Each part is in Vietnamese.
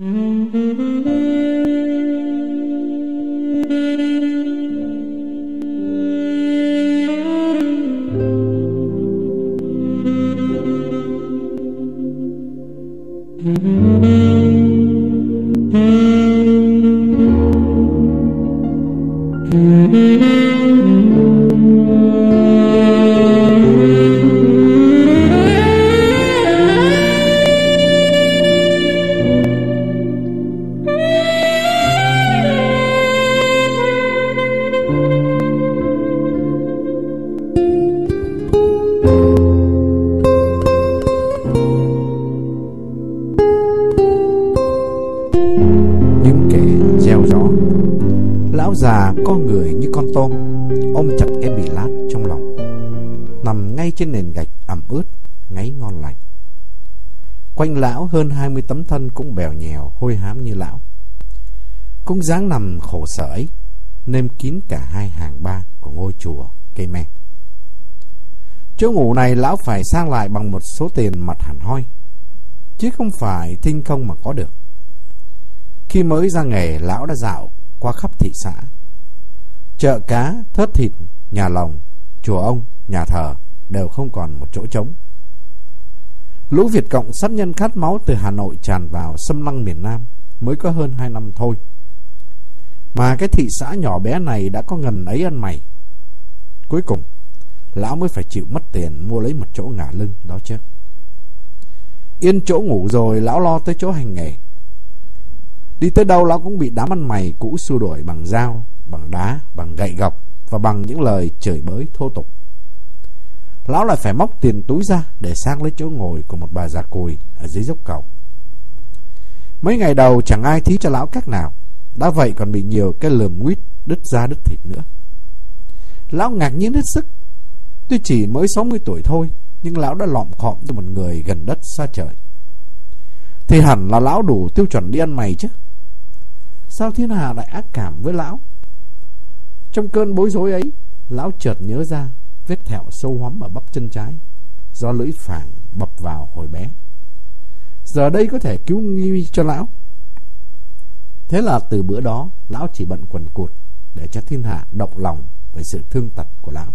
Mm-hmm. Nằm ngay trên nền gạch ẩm ướt ngáy ngon lành. Quanh lão hơn hai mươi tấm thân cũng bèo nhèo hôi hám như lão. Cũng dáng nằm khổ sở ấy nêm kín cả hai hàng ba của ngôi chùa cây me chỗ ngủ này lão phải sang lại bằng một số tiền mặt hẳn hoi chứ không phải thinh không mà có được. Khi mới ra nghề, lão đã dạo qua khắp thị xã. Chợ cá, thớt thịt, nhà lòng chùa ông, nhà thờ đều không còn một chỗ trống. Lũ Việt Cộng sát nhân khát máu từ Hà Nội tràn vào xâm lăng miền Nam mới có hơn hai năm thôi. Mà cái thị xã nhỏ bé này đã có ngần ấy ăn mày. Cuối cùng, lão mới phải chịu mất tiền mua lấy một chỗ ngả lưng đó chứ. Yên chỗ ngủ rồi, lão lo tới chỗ hành nghề. Đi tới đâu lão cũng bị đám ăn mày cũ xua đuổi bằng dao, bằng đá, bằng gậy gọc và bằng những lời chửi bới thô tục. Lão lại phải móc tiền túi ra để sang lấy chỗ ngồi của một bà già cùi ở dưới dốc cầu. Mấy ngày đầu chẳng ai thí cho lão cách nào, đã vậy còn bị nhiều cái lườm nguyết đứt da đứt thịt nữa. Lão ngạc nhiên hết sức, tuy chỉ mới 60 tuổi thôi, nhưng lão đã lọm khọm cho một người gần đất xa trời. Thì hẳn là lão đủ tiêu chuẩn đi ăn mày chứ. Sao thiên hà lại ác cảm với lão Trong cơn bối rối ấy Lão chợt nhớ ra Vết thẹo sâu hoắm ở bắp chân trái, Do lưỡi phản bập vào hồi bé. Giờ đây có thể cứu nguy cho lão. Thế là từ bữa đó, Lão chỉ bận quần cụt Để cho thiên hạ động lòng Về sự thương tật của lão.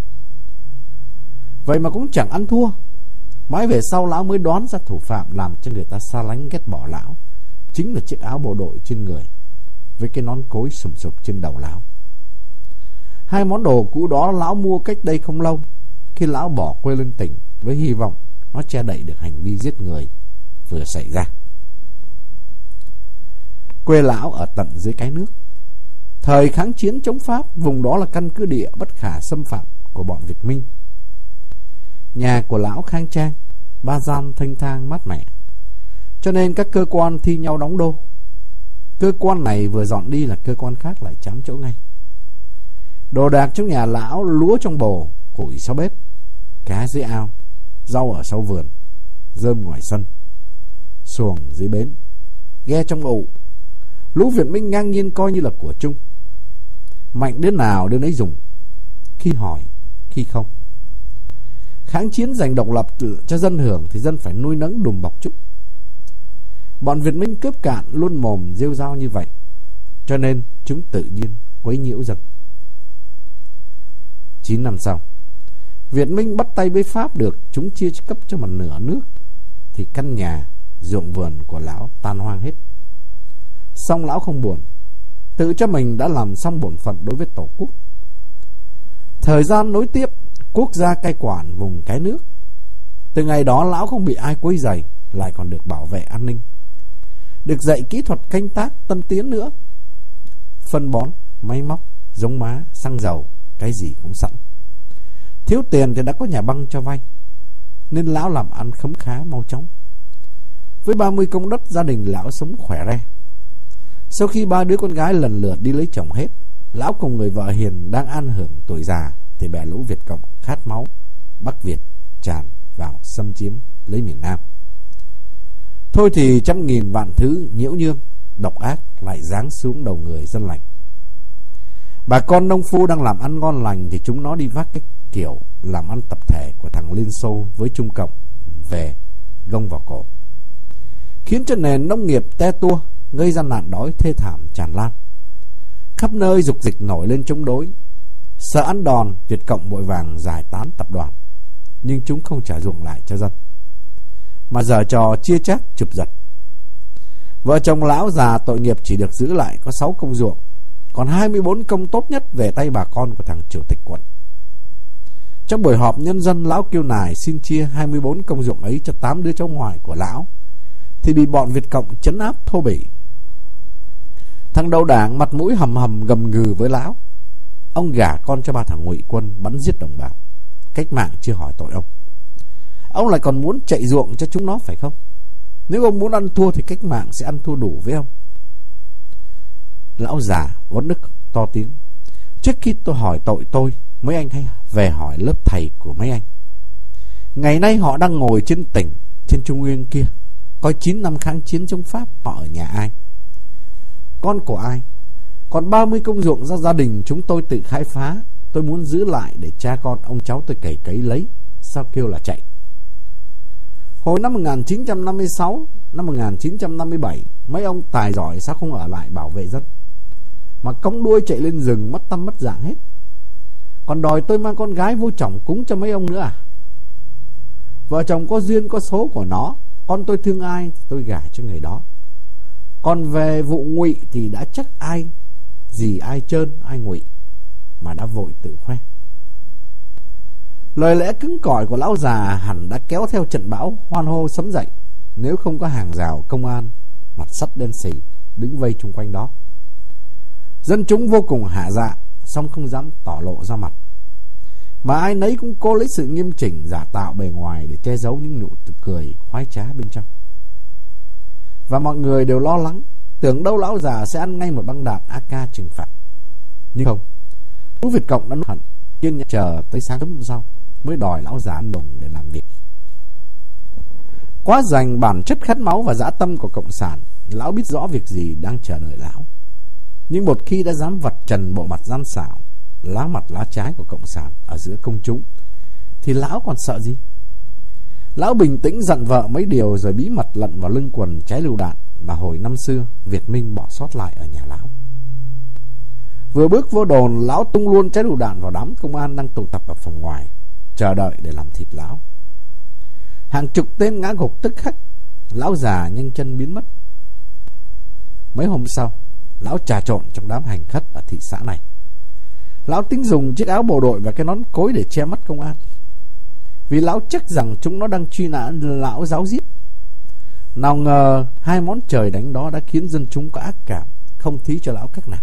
Vậy mà cũng chẳng ăn thua. Mãi về sau lão mới đoán ra thủ phạm Làm cho người ta xa lánh ghét bỏ lão, Chính là chiếc áo bộ đội trên người, với cái nón cối sùm sụp trên đầu lão. Hai món đồ cũ đó lão mua cách đây không lâu, khi lão bỏ quê lên tỉnh với hy vọng nó che đậy được hành vi giết người vừa xảy ra. Quê lão ở tận dưới cái nước. Thời kháng chiến chống Pháp, vùng đó là căn cứ địa bất khả xâm phạm của bọn Việt Minh. Nhà của lão khang trang, ba gian thanh thang mát mẻ. Cho nên các cơ quan thi nhau đóng đô Cơ quan này vừa dọn đi là cơ quan khác lại chám chỗ ngay. Đồ đạc trong nhà lão, lúa trong bồ, củi sau bếp, cá dưới ao, rau ở sau vườn, rơm ngoài sân, xuồng dưới bến, ghe trong ụ. Lũ Việt Minh ngang nhiên coi như là của chung. Mạnh đến nào đến ấy dùng, khi hỏi, khi không. Kháng chiến giành độc lập cho dân hưởng thì dân phải nuôi nấng đùm bọc chút. Bọn Việt Minh cướp cạn luôn mồm rêu rao như vậy. Cho nên chúng tự nhiên quấy nhiễu dân. 9 năm sau, Việt Minh bắt tay với Pháp được chúng chia cấp cho một nửa nước thì căn nhà, ruộng vườn của lão tan hoang hết. Xong lão không buồn, tự cho mình đã làm xong bổn phận đối với Tổ quốc. Thời gian nối tiếp, quốc gia cai quản vùng cái nước. Từ ngày đó lão không bị ai quấy dày lại còn được bảo vệ an ninh được dạy kỹ thuật canh tác tân tiến nữa. Phân bón, máy móc, giống má, xăng dầu, cái gì cũng sẵn. Thiếu tiền thì đã có nhà băng cho vay, nên lão làm ăn khấm khá mau chóng. Với 30 công đất, gia đình lão sống khỏe re. Sau khi ba đứa con gái lần lượt đi lấy chồng hết, lão cùng người vợ hiền đang an hưởng tuổi già thì bè lũ Việt Cộng khát máu, Bắc Việt tràn vào xâm chiếm lấy miền Nam. Thôi thì trăm nghìn vạn thứ nhiễu nhương, độc ác lại giáng xuống đầu người dân lành. Bà con nông phu đang làm ăn ngon lành thì chúng nó đi vác cái kiểu làm ăn tập thể của thằng Liên Xô với Trung Cộng về gông vào cổ. Khiến cho nền nông nghiệp te tua, gây ra nạn đói thê thảm tràn lan. Khắp nơi dục dịch nổi lên chống đối. Sợ ăn đòn, Việt Cộng bội vàng giải tán tập đoàn. Nhưng chúng không trả ruộng lại cho dân. Mà giờ trò chia chác chụp giật. Vợ chồng lão già tội nghiệp chỉ được giữ lại có 6 công ruộng. Còn 24 công tốt nhất về tay bà con của thằng chủ tịch quận. Trong buổi họp, nhân dân lão kêu nài xin chia 24 công ruộng ấy cho 8 đứa cháu ngoại của lão, thì bị bọn Việt Cộng chấn áp thô bỉ. Thằng đầu đảng mặt mũi hầm hầm gầm gừ với lão. Ông gả con cho ba thằng ngụy quân, bắn giết đồng bào. Cách mạng chưa hỏi tội ông. Ông lại còn muốn chạy ruộng cho chúng nó, phải không? Nếu ông muốn ăn thua thì cách mạng sẽ ăn thua đủ với ông. Lão già vốn đức to tiếng. Trước khi tôi hỏi tội tôi, mấy anh hãy về hỏi lớp thầy của mấy anh. Ngày nay họ đang ngồi trên tỉnh, trên trung nguyên kia. Có 9 năm kháng chiến chống Pháp họ ở nhà ai? Con của ai? Còn 30 công ruộng do gia đình chúng tôi tự khai phá. Tôi muốn giữ lại để cha con ông cháu tôi cày cấy lấy. Sao kêu là chạy? Hồi năm 1956, năm 1957, mấy ông tài giỏi sao không ở lại bảo vệ dân? Mà cong đuôi chạy lên rừng mất tâm mất dạng hết. Còn đòi tôi mang con gái vô trọng cúng cho mấy ông nữa à? Vợ chồng có duyên có số của nó, con tôi thương ai tôi gả cho người đó còn về vụ ngụy thì đã chắc ai, gì ai trơn, ai ngụy, mà đã vội tự khoe lời lẽ cứng cỏi của lão già hẳn đã kéo theo trận bão, hoan hô sấm dậy nếu không có hàng rào công an, mặt sắt đen xì đứng vây chung quanh đó dân chúng vô cùng hạ dạ song không dám tỏ lộ ra mặt mà ai nấy cũng cố lấy sự nghiêm chỉnh giả tạo bề ngoài để che giấu những nụ cười khoái trá bên trong. Và mọi người đều lo lắng, tưởng đâu lão già sẽ ăn ngay một băng đạn AK trừng phạt. Nhưng không, Lũ Việt Cộng đã hận, kiên nhẫn chờ tới sáng sớm sau mới đòi lão già ăn đồng để làm việc. Quá dành bản chất khát máu và dã tâm của Cộng sản, lão biết rõ việc gì đang chờ đợi lão. Nhưng một khi đã dám vặt trần bộ mặt gian xảo, lá mặt lá trái của Cộng sản ở giữa công chúng, thì lão còn sợ gì? Lão bình tĩnh dặn vợ mấy điều rồi bí mật lận vào lưng quần trái lựu đạn mà hồi năm xưa Việt Minh bỏ sót lại ở nhà lão. Vừa bước vô đồn, lão tung luôn trái lựu đạn vào đám công an đang tụ tập ở phòng ngoài, chờ đợi để làm thịt lão. Hàng chục tên ngã gục tức khắc, lão già nhanh chân biến mất. Mấy hôm sau, lão trà trộn trong đám hành khất ở thị xã này. Lão tính dùng chiếc áo bộ đội và cái nón cối để che mắt công an. Vì lão chắc rằng chúng nó đang truy nã lão giáo giết. Nào ngờ hai món trời đánh đó đã khiến dân chúng có ác cảm, không thí cho lão cách nào.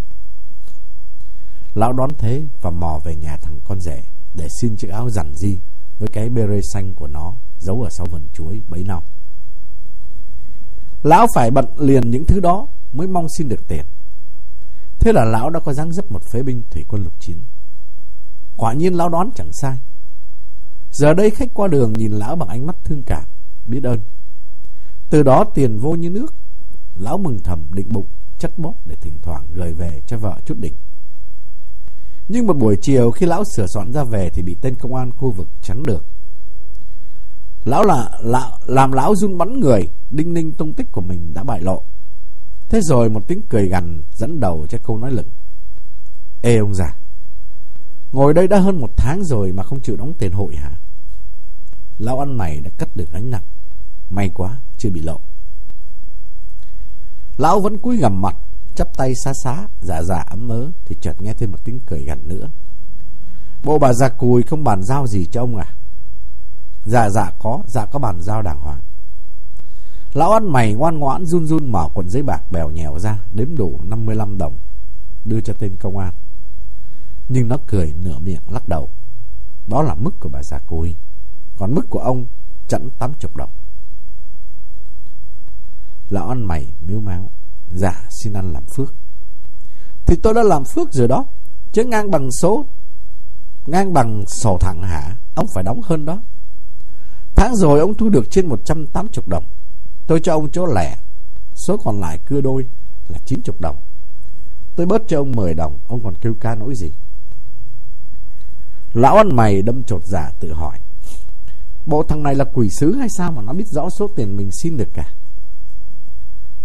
Lão đón thế và mò về nhà thằng con rể để xin chiếc áo rằn di với cái bê rê xanh của nó giấu ở sau vườn chuối bấy năm. Lão phải bận liền những thứ đó mới mong xin được tiền. Thế là lão đã có dáng dấp một phế binh thủy quân lục chiến. Quả nhiên lão đoán chẳng sai. Giờ đây khách qua đường nhìn lão bằng ánh mắt thương cảm, biết ơn. Từ đó tiền vô như nước. Lão mừng thầm định bụng, chất bóp để thỉnh thoảng gửi về cho vợ chút đỉnh. Nhưng một buổi chiều khi lão sửa soạn ra về thì bị tên công an khu vực chắn được. Lão là lão, làm lão run bắn người, đinh ninh tung tích của mình đã bại lộ. Thế rồi một tiếng cười gằn dẫn đầu cho câu nói lửng. Ê ông già, ngồi đây đã hơn một tháng rồi mà không chịu đóng tiền hội hả? Lão ăn mày đã cất được gánh nặng. May quá, chưa bị lộ. Lão vẫn cúi gằm mặt, chắp tay xa xá, giả giả dạ dạ ấm mớ thì chợt nghe thêm một tiếng cười gằn nữa. Bộ bà già cùi không bàn giao gì cho ông à? Dạ dạ có, dạ có bàn giao đàng hoàng. Lão ăn mày ngoan ngoãn run run mở quần giấy bạc bèo nhèo ra, đếm đủ 55 đồng, đưa cho tên công an. Nhưng nó cười nửa miệng lắc đầu. Đó là mức của bà già cùi. Còn mức của ông chẵn 80 đồng. Lão ăn mày miếu máu. Dạ xin ăn làm phước. Thì tôi đã làm phước rồi đó. Chứ ngang bằng số ngang bằng sổ thẳng hả Ông phải đóng hơn đó Tháng rồi ông thu được trên 180 đồng Tôi cho ông chỗ lẻ. Số còn lại cưa đôi là 90 đồng. Tôi bớt cho ông 10 đồng, Ông còn kêu ca nỗi gì? Lão ăn mày đâm trột giả dạ tự hỏi. Bộ thằng này là quỷ sứ hay sao Mà nó biết rõ số tiền mình xin được cả?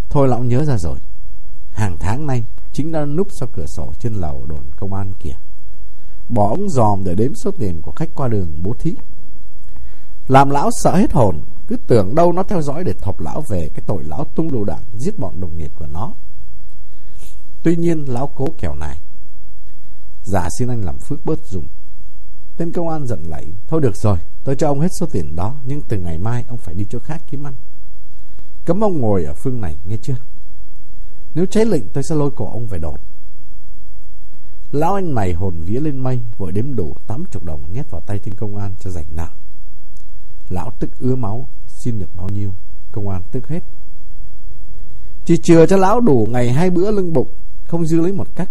Thôi lão nhớ ra rồi. Hàng tháng nay, Chính đã núp sau cửa sổ trên lầu đồn công an kìa. Bỏ ống dòm để đếm số tiền của khách qua đường bố thí. Làm lão sợ hết hồn cứ tưởng đâu nó theo dõi để thọc lão về Cái tội lão tung lựu đạn giết bọn đồng nghiệp của nó. Tuy nhiên, lão cố kẻo này. Giả xin anh làm phước bớt dùng. Tên công an giận lại Thôi được rồi, tôi cho ông hết số tiền đó, Nhưng từ ngày mai ông phải đi chỗ khác kiếm ăn. Cấm ông ngồi ở phương này, nghe chưa? Nếu cháy lệnh, tôi sẽ lôi cổ ông về đồn. Lão anh này hồn vía lên mây, Vội đếm đủ 80 đồng nhét vào tay tên công an cho rảnh nào. Lão tức ứa máu, Xin được bao nhiêu? Công an tức hết. Chỉ chừa cho lão đủ ngày hai bữa lưng bụng, Không dư lấy một cách.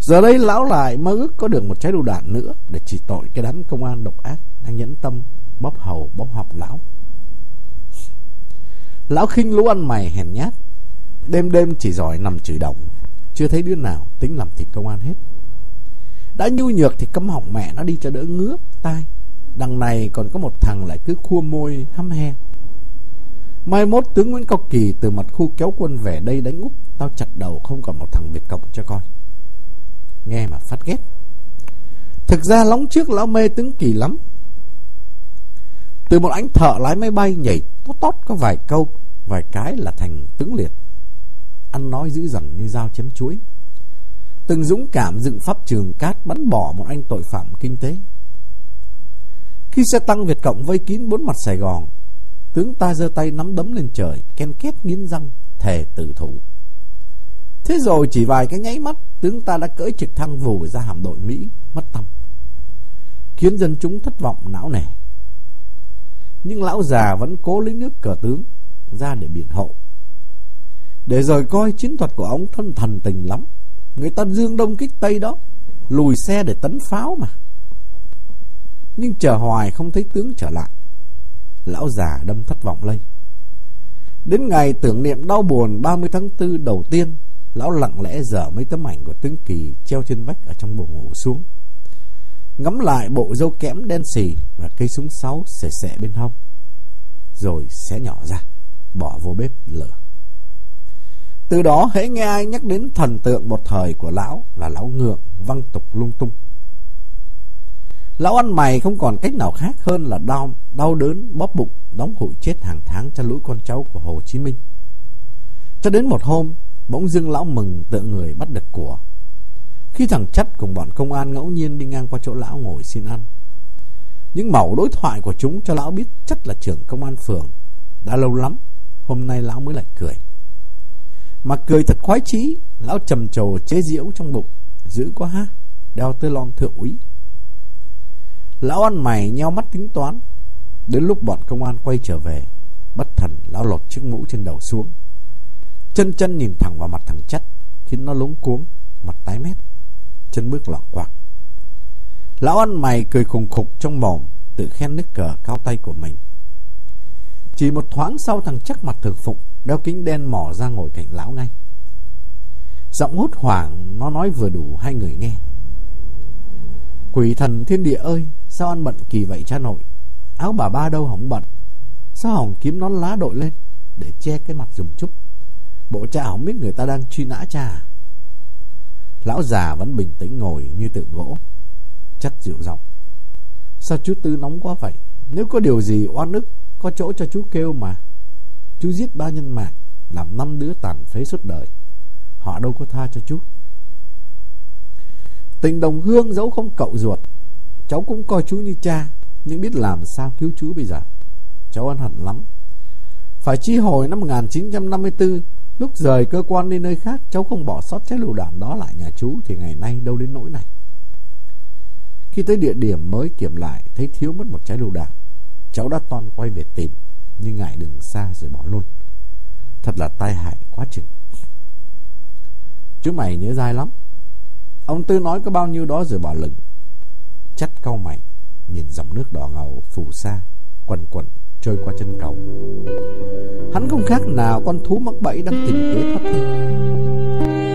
Giờ đây lão lại mơ ước có được một trái đu đạn nữa Để chỉ tội cái đám công an độc ác Đang nhẫn tâm bóp hầu, bóp học lão. Lão khinh lũ ăn mày hèn nhát. Đêm đêm chỉ giỏi nằm chửi động Chưa thấy đứa nào tính làm thịt công an hết. Đã nhu nhược thì cấm họng mẹ nó đi cho đỡ ngứa, tai. Đằng này còn có một thằng lại cứ khua môi, hăm he. Mai mốt tướng Nguyễn Cao Kỳ từ mặt khu kéo quân về đây đánh úp Tao chặt đầu không còn một thằng Việt Cộng cho coi. Nghe mà phát ghét. Thực ra lóng trước lão mê tướng Kỳ lắm. Từ một anh thợ lái máy bay nhảy tốt tốt có vài câu, Vài cái là thành tướng liệt. Ăn nói dữ dằn như dao chém chuối. Từng dũng cảm dựng pháp trường cát Bắn bỏ một anh tội phạm kinh tế. Khi xe tăng Việt Cộng vây kín bốn mặt Sài Gòn, Tướng ta giơ tay nắm đấm lên trời, Ken két nghiến răng, Thề tử thủ. Thế rồi chỉ vài cái nháy mắt, Tướng ta đã cưỡi trực thăng vù ra hạm đội Mỹ, Mất tâm. Khiến dân chúng thất vọng não nề. Nhưng lão già vẫn cố lấy nước cờ tướng, Ra để biện hộ. Để rồi coi chiến thuật của ông thân thần tình lắm. Người ta dương đông kích tây đó, Lùi xe để tấn pháo mà. Nhưng chờ hoài không thấy tướng trở lại. Lão già đâm thất vọng lây. Đến ngày tưởng niệm đau buồn 30 tháng 4 đầu tiên, Lão lặng lẽ dở mấy tấm ảnh của tướng Kỳ Treo trên vách ở trong buồng ngủ xuống. Ngắm lại bộ dâu kẽm đen xì Và cây súng sáu xẻ xẻ bên hông. Rồi xé nhỏ ra, Bỏ vô bếp lửa. Từ đó hãy nghe ai nhắc đến thần tượng một thời của lão Là lão ngượng văng tục lung tung. Lão ăn mày không còn cách nào khác hơn là đau, đau đớn, bóp bụng, đóng hụi chết hàng tháng cho lũ con cháu của Hồ Chí Minh. Cho đến một hôm, Bỗng dưng lão mừng tự người bắt được của. Khi thằng chất cùng bọn công an ngẫu nhiên đi ngang qua chỗ lão ngồi xin ăn Những mẫu đối thoại của chúng cho lão biết chất là trưởng công an phường Đã lâu lắm Hôm nay lão mới lại cười. Mà cười thật khoái chí Lão trầm trồ chế diễu trong bụng Dữ quá ha Đeo tơ lon thượng úy. Lão ăn mày nheo mắt tính toán. Đến lúc bọn công an quay trở về, Bất thần lão lột chiếc mũ trên đầu xuống. Chân chân nhìn thẳng vào mặt thằng chất, Khiến nó lúng cuống, Mặt tái mét. Chân bước loạn quạc Lão ăn mày cười khùng khục trong mồm, Tự khen nước cờ cao tay của mình. Chỉ một thoáng sau thằng chắc mặt thực phụng Đeo kính đen mò ra ngồi cạnh lão ngay. Giọng hốt hoảng, Nó nói vừa đủ hai người nghe. Quỷ thần thiên địa ơi Sao ăn bận kỳ vậy cha nội. Áo bà ba đâu hỏng bận. Sao hỏng kiếm nón lá đội lên Để che cái mặt dùm chút? Bộ cha không biết người ta đang truy nã cha à? Lão già vẫn bình tĩnh ngồi như tượng gỗ Chắc dịu giọng. Sao chú Tư nóng quá vậy? Nếu có điều gì oan ức, Có chỗ cho chú kêu mà. Chú giết ba nhân mạng, Làm năm đứa tàn phế suốt đời. Họ đâu có tha cho chú. Tình đồng hương dẫu không cậu ruột Cháu cũng coi chú như cha, Nhưng biết làm sao cứu chú bây giờ. Cháu ăn hận lắm. Phải chi hồi năm 1954 Lúc rời cơ quan đi nơi khác, Cháu không bỏ sót trái lựu đạn đó lại nhà chú Thì ngày nay đâu đến nỗi này. Khi tới địa điểm mới kiểm lại, Thấy thiếu mất một trái lựu đạn, Cháu đã toàn quay về tìm, Nhưng ngại đường xa rồi bỏ luôn. Thật là tai hại quá chừng. Chú mày nhớ dai lắm. Ông Tư nói có bao nhiêu đó rồi bỏ lửng. Chắt cau mày Nhìn dòng nước đỏ ngầu phù sa, Quần quần trôi qua chân cầu. Hắn không khác nào con thú mắc bẫy đang tìm kế thoát thân.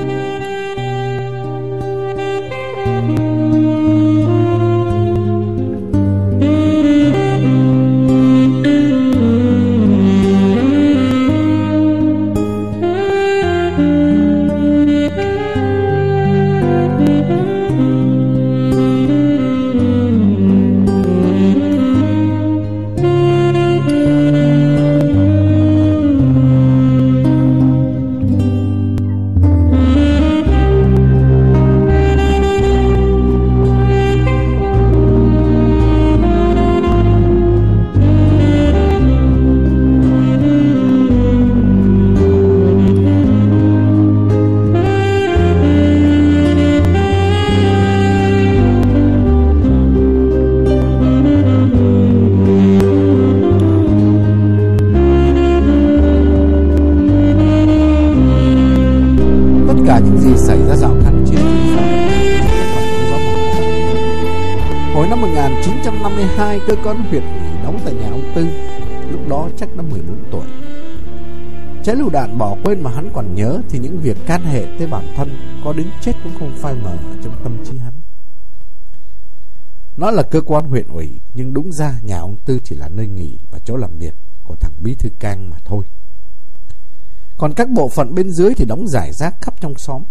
Hai cơ quan huyện ủy đóng tại nhà ông Tư, lúc đó chắc đã 14 tuổi. Trái lựu đạn bỏ quên mà hắn còn nhớ thì những việc can hệ tới bản thân có đến chết cũng không phai mờ trong tâm trí hắn. Nó là cơ quan huyện ủy, nhưng đúng ra nhà ông Tư chỉ là nơi nghỉ và chỗ làm việc của thằng Bí Thư Cang mà thôi. Còn các bộ phận bên dưới thì đóng giải rác khắp trong xóm.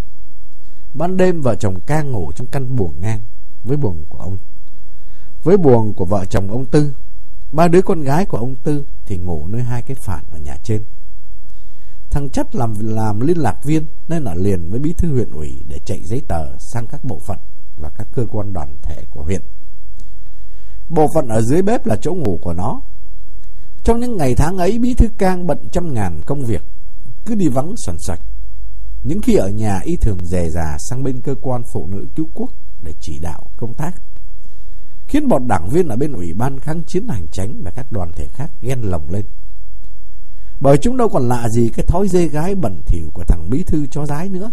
Ban đêm vợ chồng Cang ngủ trong căn buồng ngang với buồng của ông. Với buồng của vợ chồng ông Tư, ba đứa con gái của ông Tư thì ngủ nơi hai cái phản ở nhà trên. Thằng Chất làm làm liên lạc viên nên ở liền với bí thư huyện ủy để chạy giấy tờ sang các bộ phận và các cơ quan đoàn thể của huyện. Bộ phận ở dưới bếp là chỗ ngủ của nó. Trong những ngày tháng ấy, Bí Thư Cang bận trăm ngàn công việc, cứ đi vắng soạn sạch. Những khi ở nhà y thường dè dà sang bên cơ quan phụ nữ cứu quốc để chỉ đạo công tác. Khiến bọn đảng viên ở bên ủy ban kháng chiến hành tránh và các đoàn thể khác ghen lồng lên. Bởi chúng đâu còn lạ gì cái thói dê gái bẩn thỉu của thằng bí thư cho rái nữa.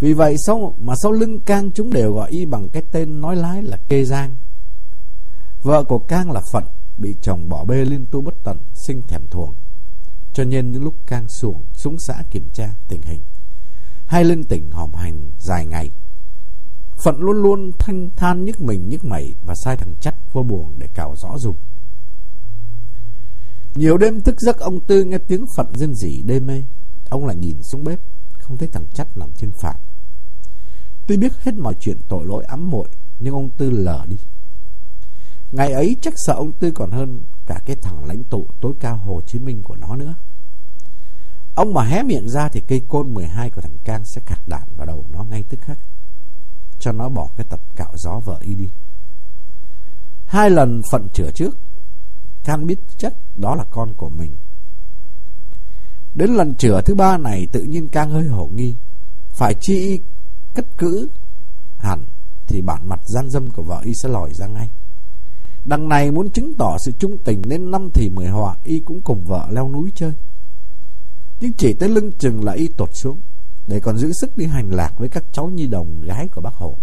Vì vậy sau mà sau lưng Cang chúng đều gọi y bằng cái tên nói lái là Kê Giang. Vợ của Cang là Phận, bị chồng bỏ bê liên tu bất tận, sinh thèm thuồng. Cho nên những lúc Cang xuống xuống xã kiểm tra tình hình, hay lên tỉnh hòm hành dài ngày, Phận luôn luôn thanh than nhức mình nhức mẩy và sai thằng chắt vô buồn để cào rõ dùng. Nhiều đêm thức giấc ông Tư nghe tiếng Phận rên rỉ đê mê. Ông lại nhìn xuống bếp, không thấy thằng chắt nằm trên phản. Tuy biết hết mọi chuyện tội lỗi ấm muội nhưng ông Tư lờ đi. Ngày ấy chắc sợ ông Tư còn hơn cả cái thằng lãnh tụ tối cao Hồ Chí Minh của nó nữa. Ông mà hé miệng ra thì cây côn 12 của thằng Cang sẽ cạt đạn vào đầu nó ngay tức khắc. Cho nó bỏ cái tập cạo gió vợ y đi. Hai lần phận chữa trước, can biết chắc đó là con của mình. Đến lần chữa thứ ba này tự nhiên can hơi hổ nghi. Phải chi y cất cữ hẳn thì bản mặt gian dâm của vợ y sẽ lòi ra ngay. Đằng này muốn chứng tỏ sự trung tình nên năm thì mười họa y cũng cùng vợ leo núi chơi. Nhưng chỉ tới lưng chừng là y tột xuống để còn giữ sức đi hành lạc với các cháu nhi đồng gái của bác Hồ.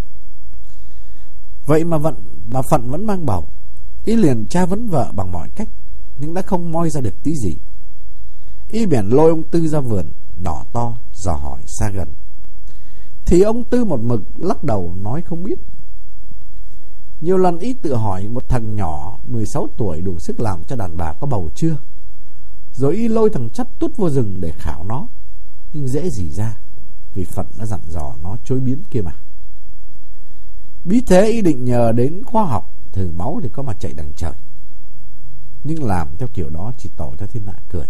Vậy mà vận mà phận vẫn mang bầu, y liền tra vấn vợ bằng mọi cách, nhưng đã không moi ra được tí gì. Y bèn lôi ông Tư ra vườn, đỏ to, dò hỏi xa gần. Thì ông Tư một mực lắc đầu nói không biết nhiều lần ý tự hỏi một thằng nhỏ 16 tuổi đủ sức làm cho đàn bà có bầu chưa Rồi y lôi thằng chắt tút vô rừng để khảo nó Nhưng dễ gì ra vì Phận đã dặn dò nó chối biến kia mà Bí thế ý định nhờ đến khoa học Thử máu thì có mà chạy đằng trời Nhưng làm theo kiểu đó chỉ tổ cho thiên hạ cười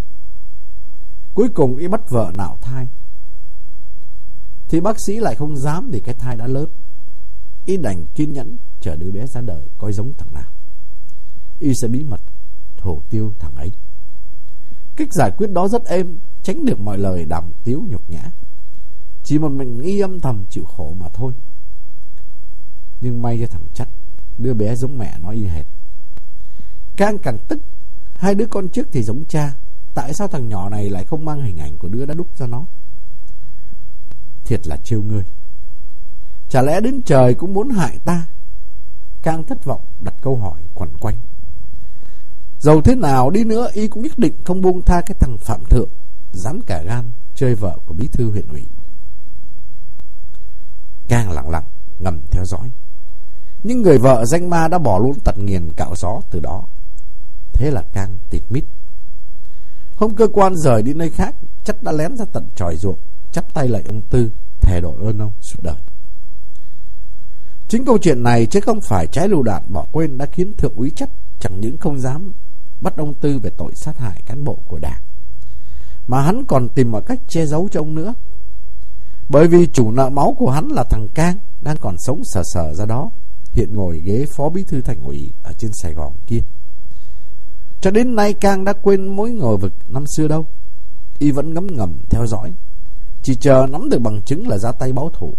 Cuối cùng y bắt vợ nạo thai Thì bác sĩ lại không dám để cái thai đã lớn Y đành kiên nhẫn chờ đứa bé ra đời coi giống thằng nào. Y sẽ bí mật thổ tiêu thằng ấy. Cách giải quyết đó rất êm, tránh được mọi lời đàm tiếu nhục nhã. Chỉ một mình y âm thầm chịu khổ mà thôi. Nhưng may cho thằng chắc, đứa bé giống mẹ nó y hệt. Càng càng tức, hai đứa con trước thì giống cha. Tại sao thằng nhỏ này lại không mang hình ảnh của đứa đã đúc cho nó? Thiệt là trêu ngươi. Chả lẽ đến trời cũng muốn hại ta càng thất vọng đặt câu hỏi quẩn quanh. Dầu thế nào đi nữa y cũng nhất định không buông tha cái thằng Phạm Thượng dám cả gan chơi vợ của bí thư huyện ủy. Càng lặng lặng ngầm theo dõi. Nhưng người vợ danh ma đã bỏ luôn tận nghiền cạo gió từ đó. Thế là càng tịt mít. Hôm cơ quan rời đi nơi khác, chắc đã lén ra tận tròi ruộng, chắp tay lại ông Tư, thề đổi ơn ông suốt đời. Chính câu chuyện này chứ không phải trái lưu đạn bỏ quên đã khiến thượng úy chất chẳng những không dám bắt ông Tư về tội sát hại cán bộ của đảng, mà hắn còn tìm mọi cách che giấu cho ông nữa. Bởi vì chủ nợ máu của hắn là thằng Cang đang còn sống sờ sờ ra đó, hiện ngồi ghế phó bí thư thành ủy ở trên Sài Gòn kia. Cho đến nay Cang đã quên mối ngờ vực năm xưa đâu. Y vẫn ngấm ngầm theo dõi, chỉ chờ nắm được bằng chứng là ra tay báo thủ.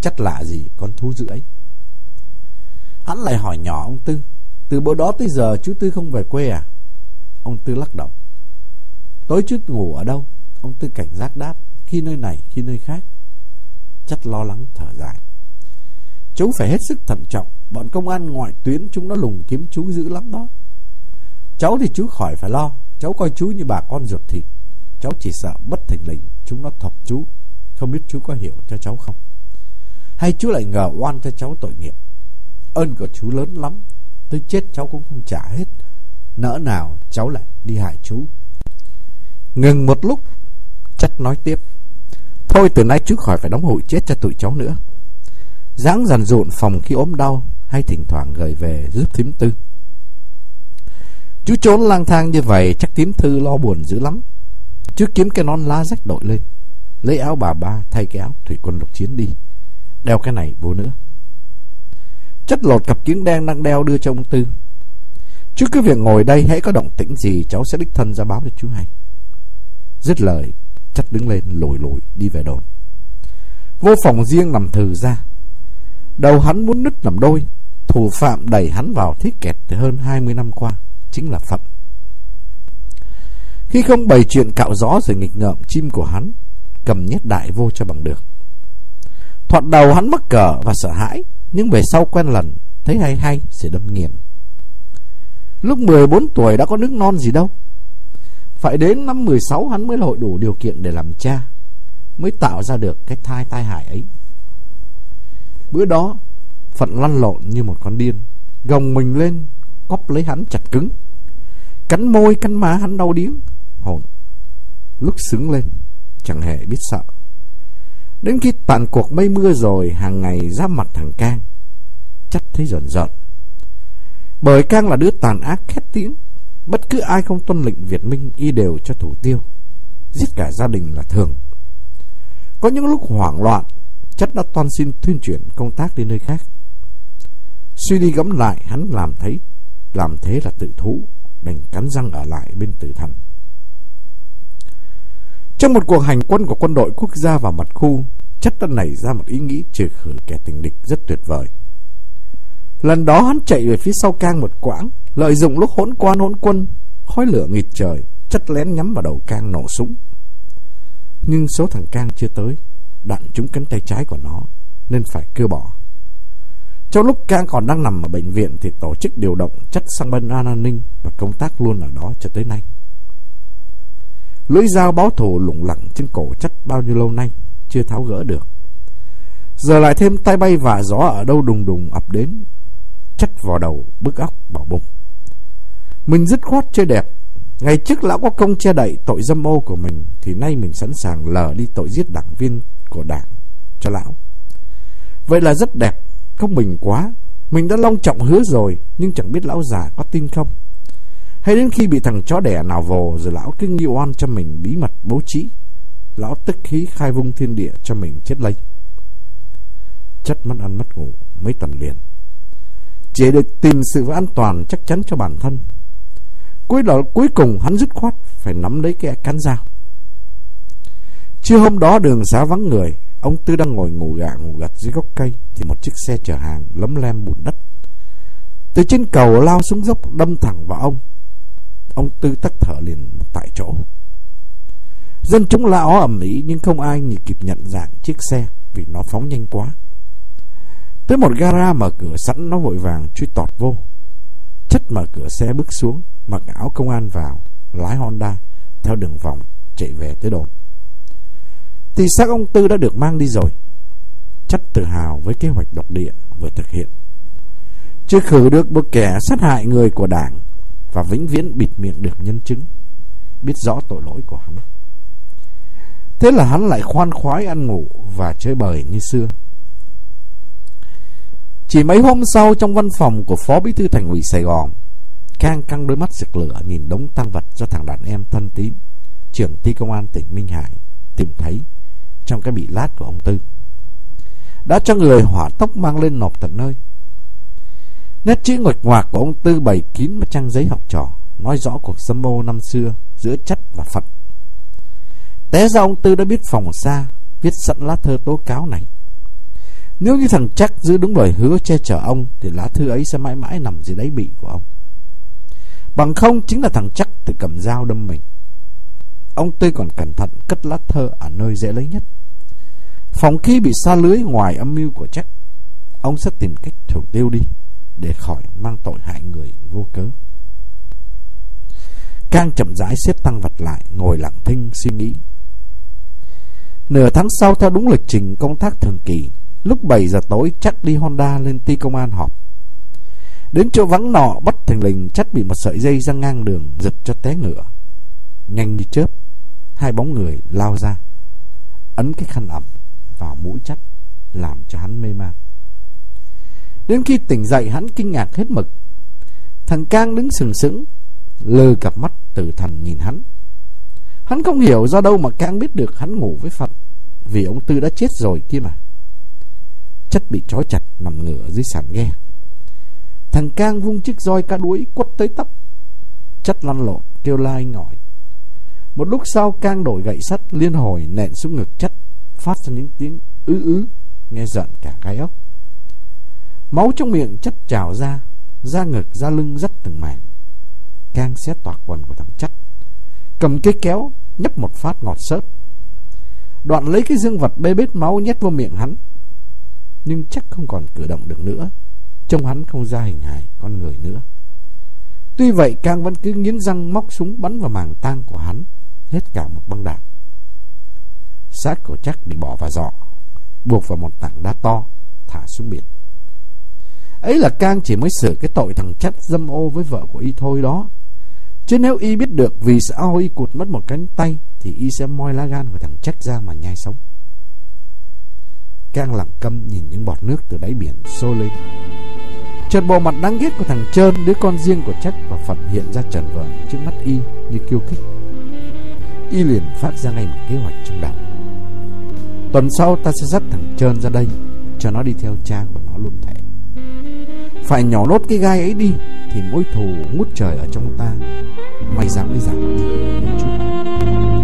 Chắc lạ gì con thú dữ ấy. Hắn lại hỏi nhỏ ông Tư. Từ bữa đó tới giờ chú Tư không về quê à? Ông Tư lắc đầu. Tối trước ngủ ở đâu? Ông Tư cảnh giác đáp khi nơi này khi nơi khác. Chất lo lắng thở dài. Chú phải hết sức thận trọng, bọn công an ngoại tuyến chúng nó lùng kiếm chú dữ lắm đó. Cháu thì chú khỏi phải lo, cháu coi chú như bà con ruột thịt. Cháu chỉ sợ bất thình lình chúng nó thọc chú, không biết chú có hiểu cho cháu không. Hay chú lại ngờ oan cho cháu tội nghiệp. Ơn của chú lớn lắm, tới chết cháu cũng không trả hết. Nỡ nào cháu lại đi hại chú. Ngừng một lúc, chất nói tiếp. Thôi từ nay chứ khỏi phải đóng hụi chết cho tụi cháu nữa. dáng dần rộn phòng khi ốm đau hay thỉnh thoảng gửi về giúp thím tư. Chú trốn lang thang như vậy chắc thím thư lo buồn dữ lắm. Chú kiếm cái nón lá rách đội lên, lấy áo bà ba thay cái áo thủy quân lục chiến đi, đeo cái này vô nữa. Chất lột cặp kiếng đen đang đeo đưa cho ông Tư. Chú cứ việc ngồi đây hãy có động tĩnh gì cháu sẽ đích thân ra báo cho chú hay. Dứt lời, chất đứng lên lùi lùi đi về đồn. Vô phòng riêng nằm thừ ra. Đầu hắn muốn nứt làm đôi, thủ phạm đẩy hắn vào thiết kẹt từ hơn 20 năm qua, chính là Phận. Khi không bày chuyện cạo gió rồi nghịch ngợm chim của hắn, cầm nhét đại vô cho bằng được. Thoạt đầu hắn mắc cờ và sợ hãi, nhưng về sau quen lần, thấy hay hay sẽ đâm nghiền. Lúc 14 tuổi đã có nước non gì đâu. Phải đến năm 16 hắn mới hội đủ điều kiện để làm cha, mới tạo ra được cái thai tai hại ấy. Bữa đó, Phận lăn lộn như một con điên, gồng mình lên, cóp lấy hắn chặt cứng. Cắn môi, cắn má hắn đau điếng, hồn. Lúc sướng lên, chẳng hề biết sợ. Đến khi tàn cuộc mây mưa rồi, hàng ngày ra mặt thằng Cang, chắc thấy rợn rợn. Bởi Cang là đứa tàn ác khét tiếng, bất cứ ai không tuân lệnh Việt Minh y đều cho thủ tiêu, giết cả gia đình là thường. Có những lúc hoảng loạn, chất đã toan xin thuyên chuyển công tác đi nơi khác. Suy đi gẫm lại, hắn làm thấy làm thế là tự thú, đành cắn răng ở lại bên tử thần. Trong một cuộc hành quân của quân đội quốc gia vào mặt khu, chất đã nảy ra một ý nghĩ trừ khử kẻ tình địch rất tuyệt vời. Lần đó hắn chạy về phía sau cang một quãng, lợi dụng lúc hỗn quan hỗn quân, khói lửa nghịt trời, chất lén nhắm vào đầu cang nổ súng. Nhưng số thằng cang chưa tới, đạn trúng cánh tay trái của nó, nên phải cưa bỏ. Trong lúc Cang còn đang nằm ở bệnh viện thì tổ chức điều động chất sang bên an ninh và công tác luôn ở đó cho tới nay. Lưỡi dao báo thù lủng lẳng trên cổ chất bao nhiêu lâu nay chưa tháo gỡ được. Giờ lại thêm tay bay và gió ở đâu đùng đùng ập đến, chất vào đầu bức óc bảo bụng. Mình dứt khoát chơi đẹp. Ngày trước lão có công che đậy tội dâm ô của mình, thì nay mình sẵn sàng lờ đi tội giết đảng viên của đảng cho lão. Vậy là rất đẹp, không bình quá Mình đã long trọng hứa rồi, Nhưng chẳng biết lão già có tin không Hay đến khi bị thằng chó đẻ nào vồ Rồi lão cứ nghi oan cho mình bí mật bố trí Lão tức khí khai vung thiên địa cho mình chết lây Chất mất ăn mất ngủ mấy tuần liền chỉ để tìm sự an toàn chắc chắn cho bản thân. Cuối đó, cuối cùng hắn dứt khoát Phải nắm lấy cái cán dao. Trưa hôm đó đường xá vắng người, Ông Tư đang ngồi ngủ gà ngủ gật dưới gốc cây Thì một chiếc xe chở hàng lấm lem bùn đất. Từ trên cầu lao xuống dốc đâm thẳng vào ông. Ông Tư tắt thở liền tại chỗ. Dân chúng la ó ầm ĩ nhưng không ai kịp nhận dạng chiếc xe vì nó phóng nhanh quá. Tới một gara mở cửa sẵn nó vội vàng truy tọt vô. Chất mở cửa xe bước xuống, mặc áo công an vào, lái Honda theo đường vòng chạy về tới đồn thì xác ông Tư đã được mang đi rồi. Chất tự hào với kế hoạch độc địa vừa thực hiện. Chưa khử được một kẻ sát hại người của đảng và vĩnh viễn bịt miệng được nhân chứng, biết rõ tội lỗi của hắn. Thế là hắn lại khoan khoái ăn ngủ và chơi bời như xưa. Chỉ mấy hôm sau trong văn phòng của Phó Bí thư Thành ủy Sài Gòn, khang căng đôi mắt rực lửa nhìn đống tăng vật cho thằng đàn em thân tín, trưởng ty công an tỉnh Minh Hải tìm thấy trong cái bị lát của ông Tư. Đã cho người hỏa tốc mang lên nộp tận nơi. Nét chữ ngoạch ngoạc của ông Tư bày kín một trang giấy học trò, nói rõ cuộc xâm mô năm xưa giữa chất và Phật. Té ra ông Tư đã biết phòng xa, viết sẵn lá thơ tố cáo này. Nếu như thằng chắc giữ đúng lời hứa che chở ông, thì lá thư ấy sẽ mãi mãi nằm dưới đáy bị của ông. Bằng không chính là thằng chắc tự cầm dao đâm mình. Ông Tươi còn cẩn thận cất lá thơ ở nơi dễ lấy nhất Phòng khi bị xa lưới ngoài âm mưu của chắc, Ông sẽ tìm cách thủ tiêu đi, Để khỏi mang tội hại người vô cớ Cang chậm rãi xếp tăng vật lại, Ngồi lặng thinh suy nghĩ Nửa tháng sau, theo đúng lịch trình công tác thường kỳ Lúc 7 giờ tối, chắc đi Honda lên ti công an họp. Đến chỗ vắng nọ bắt thằng lình chắc bị một sợi dây ra ngang đường, Giật cho té ngựa. Nhanh như chớp, Hai bóng người lao ra, Ấn cái khăn ẩm vào mũi chắc, Làm cho hắn mê man. Đến khi tỉnh dậy, hắn kinh ngạc hết mực. Thằng Cang đứng sừng sững, Lơ cặp mắt từ thần nhìn hắn. Hắn không hiểu do đâu mà Cang biết được hắn ngủ với Phật, Vì ông Tư đã chết rồi kia mà. Chất bị trói chặt nằm ngửa dưới sàn ghe. Thằng Cang vung chiếc roi cá đuối quất tới tấp, Chất lăn lộn, kêu lai ngỏi Một lúc sau, Cang đổi gậy sắt, liên hồi nện xuống ngực chất, Phát ra những tiếng ứ ứ, Nghe giận cả gai ốc. Máu trong miệng chất trào ra, Da ngực, da lưng rất từng mảng. Cang xé toạc quần của thằng chất, Cầm cái kéo, nhấp một phát ngọt sớt. Đoạn lấy cái dương vật bê bết máu nhét vô miệng hắn nhưng chắc không còn cử động được nữa. Trông hắn không ra hình hài con người nữa. Tuy vậy Cang vẫn cứ nghiến răng móc súng bắn vào màng tang của hắn, Hết cả một băng đạn. Xác của chắc bị bỏ vào giỏ, Buộc vào một tảng đá to, Thả xuống biển. Ấy là Cang chỉ mới sửa cái tội thằng chắc dâm ô với vợ của y thôi đó. Chứ nếu y biết được vì sao y cụt mất một cánh tay, Thì y sẽ moi lá gan của thằng chắc ra mà nhai sống. Cang lặng câm nhìn những bọt nước từ đáy biển sôi lên. Trần bộ mặt đáng ghét của thằng Trơn, Đứa con riêng của trách và Phật hiện ra trần vờn trước mắt y như kiêu kích Y liền phát ra ngay một kế hoạch trong đầu. Tuần sau ta sẽ dắt thằng Trơn ra đây, Cho nó đi theo cha của nó luôn thể Phải nhỏ nốt cái gai ấy đi, Thì mối thù ngút trời ở trong ta. May dám mới giảm đi một chút.